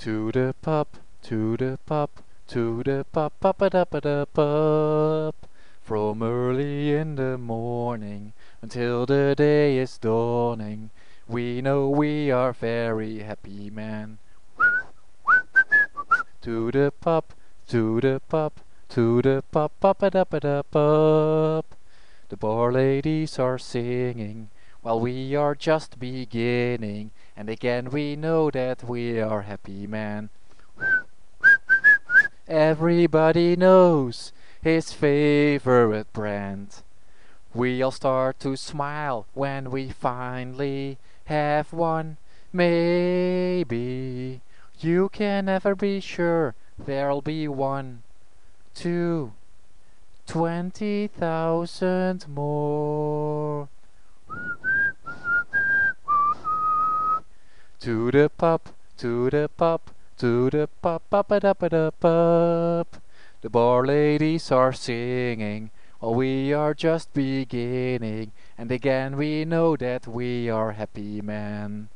To the pub, to the pub, to the pub, pub a da ba da pub. From early in the morning until the day is dawning, we know we are very happy men. To the pub, to the pub, to the pub, pub a da ba da pub. The bar ladies are singing while we are just beginning, and again we know that we are happy men. Everybody knows his favorite brand. We all start to smile when we finally have one. Maybe you can never be sure there'll be one, two, twenty thousand more. To the pub, to the pub, to the pub, pub a da ba da pub. The bar ladies are singing while we are just beginning, and again we know that we are happy men.